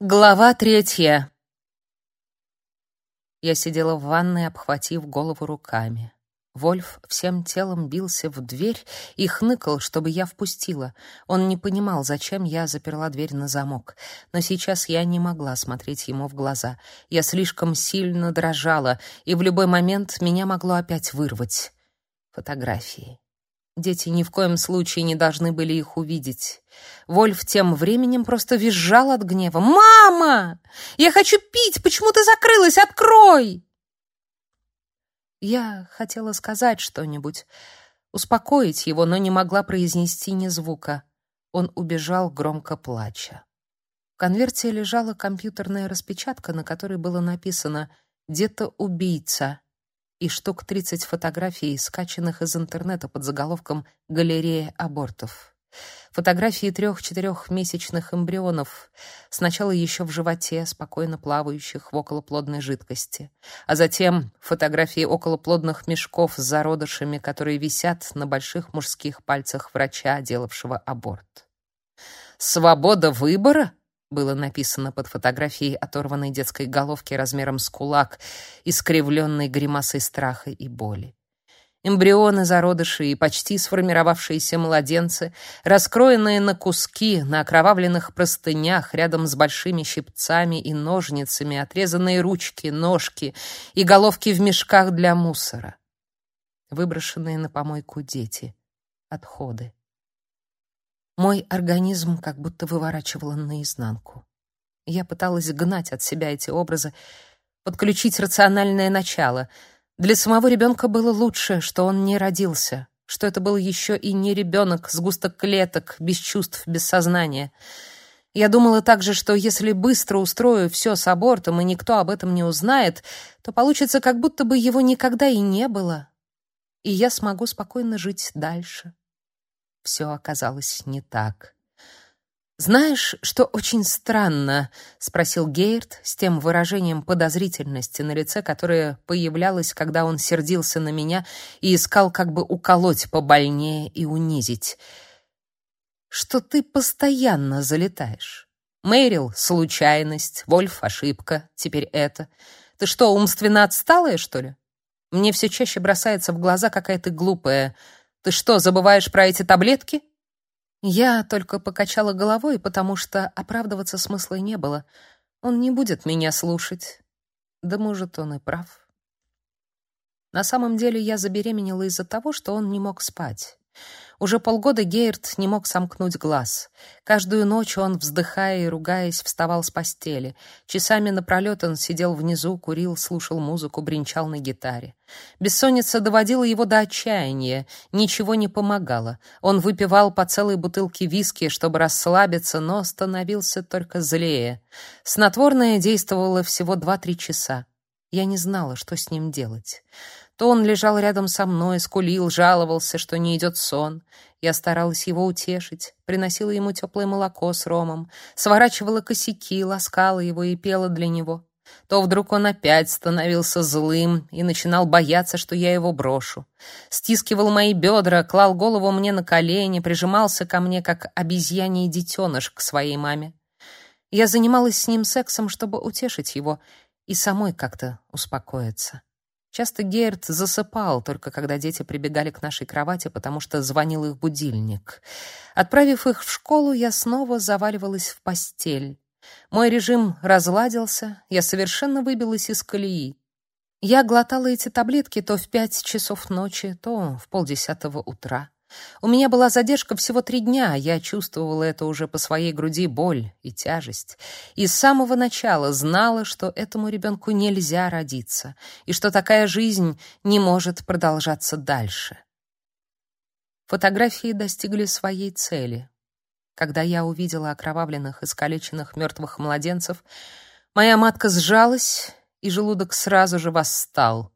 Глава третья. Я сидела в ванной, обхватив голову руками. Вольф всем телом бился в дверь и хныкал, чтобы я впустила. Он не понимал, зачем я заперла дверь на замок. Но сейчас я не могла смотреть ему в глаза. Я слишком сильно дрожала, и в любой момент меня могло опять вырвать. Фотографии. Дети ни в коем случае не должны были их увидеть. Вольф тем временем просто визжал от гнева. «Мама! Я хочу пить! Почему ты закрылась? Открой!» Я хотела сказать что-нибудь, успокоить его, но не могла произнести ни звука. Он убежал, громко плача. В конверте лежала компьютерная распечатка, на которой было написано «Где-то убийца» и штук 30 фотографий, скачанных из интернета под заголовком «Галерея абортов». Фотографии трех-четырехмесячных эмбрионов, сначала еще в животе, спокойно плавающих в околоплодной жидкости, а затем фотографии околоплодных мешков с зародышами, которые висят на больших мужских пальцах врача, делавшего аборт. «Свобода выбора?» Было написано под фотографией оторванной детской головки размером с кулак, искривленной гримасой страха и боли. Эмбрионы, зародыши и почти сформировавшиеся младенцы, раскроенные на куски на окровавленных простынях рядом с большими щипцами и ножницами, отрезанные ручки, ножки и головки в мешках для мусора. Выброшенные на помойку дети. Отходы. Мой организм как будто выворачивало наизнанку. Я пыталась гнать от себя эти образы, подключить рациональное начало. Для самого ребенка было лучше, что он не родился, что это был еще и не ребенок, сгусток клеток, без чувств, без сознания. Я думала также, что если быстро устрою все с абортом, и никто об этом не узнает, то получится, как будто бы его никогда и не было, и я смогу спокойно жить дальше все оказалось не так. «Знаешь, что очень странно?» — спросил Гейрт с тем выражением подозрительности на лице, которое появлялось, когда он сердился на меня и искал как бы уколоть побольнее и унизить. «Что ты постоянно залетаешь. Мэрил — случайность, Вольф — ошибка, теперь это. Ты что, умственно отсталая, что ли? Мне все чаще бросается в глаза какая ты глупая. Ты что, забываешь про эти таблетки? Я только покачала головой, потому что оправдываться смысла не было. Он не будет меня слушать. Да может, он и прав. На самом деле я забеременела из-за того, что он не мог спать. Уже полгода Гейрт не мог сомкнуть глаз. Каждую ночь он, вздыхая и ругаясь, вставал с постели. Часами напролет он сидел внизу, курил, слушал музыку, бренчал на гитаре. Бессонница доводила его до отчаяния, ничего не помогало. Он выпивал по целой бутылке виски, чтобы расслабиться, но становился только злее. Снотворное действовало всего 2-3 часа. Я не знала, что с ним делать. То он лежал рядом со мной, скулил, жаловался, что не идет сон. Я старалась его утешить, приносила ему теплое молоко с ромом, сворачивала косяки, ласкала его и пела для него. То вдруг он опять становился злым и начинал бояться, что я его брошу. Стискивал мои бедра, клал голову мне на колени, прижимался ко мне, как обезьяний детеныш к своей маме. Я занималась с ним сексом, чтобы утешить его и самой как-то успокоиться. Часто Герт засыпал, только когда дети прибегали к нашей кровати, потому что звонил их будильник. Отправив их в школу, я снова заваливалась в постель. Мой режим разладился, я совершенно выбилась из колеи. Я глотала эти таблетки то в пять часов ночи, то в полдесятого утра. У меня была задержка всего три дня, я чувствовала это уже по своей груди боль и тяжесть. И с самого начала знала, что этому ребенку нельзя родиться, и что такая жизнь не может продолжаться дальше. Фотографии достигли своей цели. Когда я увидела окровавленных, искалеченных мертвых младенцев, моя матка сжалась, и желудок сразу же восстал —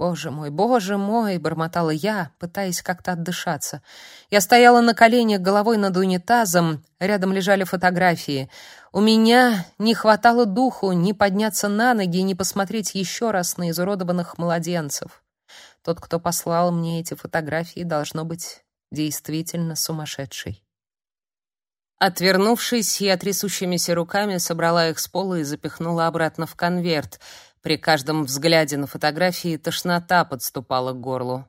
«Боже мой, боже мой!» — бормотала я, пытаясь как-то отдышаться. Я стояла на коленях головой над унитазом, рядом лежали фотографии. У меня не хватало духу ни подняться на ноги, ни посмотреть еще раз на изуродованных младенцев. Тот, кто послал мне эти фотографии, должно быть действительно сумасшедший. Отвернувшись, я трясущимися руками собрала их с пола и запихнула обратно в конверт. При каждом взгляде на фотографии тошнота подступала к горлу.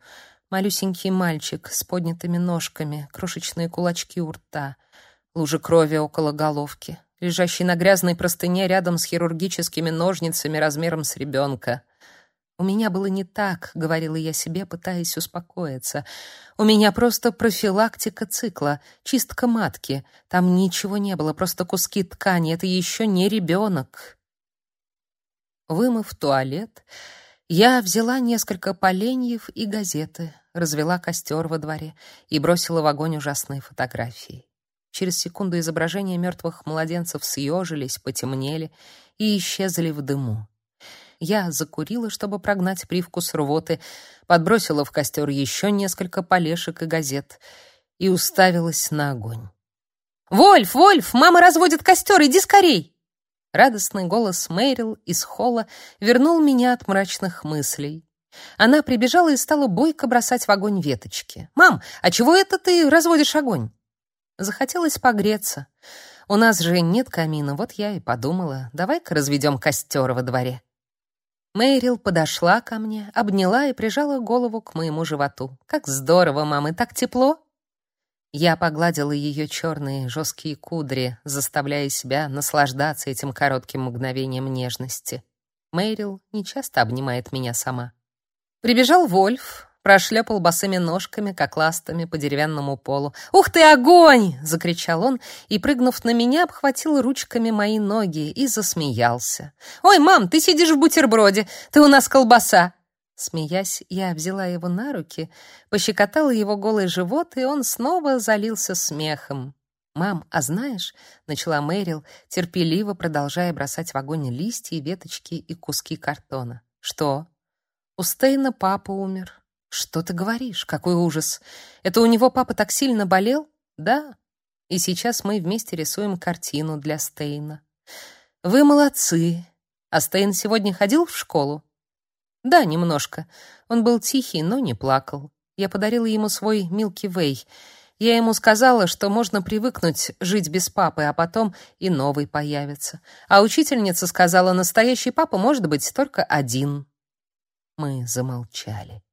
Малюсенький мальчик с поднятыми ножками, крошечные кулачки у рта, лужи крови около головки, лежащий на грязной простыне рядом с хирургическими ножницами размером с ребенка. У меня было не так, говорила я себе, пытаясь успокоиться. У меня просто профилактика цикла, чистка матки. Там ничего не было, просто куски ткани. Это еще не ребенок. Вымыв туалет, я взяла несколько поленьев и газеты, развела костер во дворе и бросила в огонь ужасные фотографии. Через секунду изображения мертвых младенцев съежились, потемнели и исчезли в дыму. Я закурила, чтобы прогнать привкус рвоты, подбросила в костер еще несколько полешек и газет и уставилась на огонь. «Вольф, Вольф, мама разводит костер, иди скорей!» Радостный голос Мэрил из холла вернул меня от мрачных мыслей. Она прибежала и стала бойко бросать в огонь веточки. «Мам, а чего это ты разводишь огонь?» Захотелось погреться. У нас же нет камина, вот я и подумала, давай-ка разведем костер во дворе. Мэрил подошла ко мне, обняла и прижала голову к моему животу. «Как здорово, мамы, так тепло!» Я погладила ее черные жесткие кудри, заставляя себя наслаждаться этим коротким мгновением нежности. Мэрил нечасто обнимает меня сама. Прибежал Вольф, прошлепал босыми ножками, как ластами, по деревянному полу. «Ух ты, огонь!» — закричал он и, прыгнув на меня, обхватил ручками мои ноги и засмеялся. «Ой, мам, ты сидишь в бутерброде, ты у нас колбаса!» Смеясь, я взяла его на руки, пощекотала его голый живот, и он снова залился смехом. «Мам, а знаешь...» — начала Мэрил, терпеливо продолжая бросать в огонь листья, веточки и куски картона. «Что?» «У Стейна папа умер. Что ты говоришь? Какой ужас! Это у него папа так сильно болел? Да. И сейчас мы вместе рисуем картину для Стейна. Вы молодцы. А Стейн сегодня ходил в школу? Да, немножко. Он был тихий, но не плакал. Я подарила ему свой Milky Way. Я ему сказала, что можно привыкнуть жить без папы, а потом и новый появится. А учительница сказала, настоящий папа может быть только один. Мы замолчали.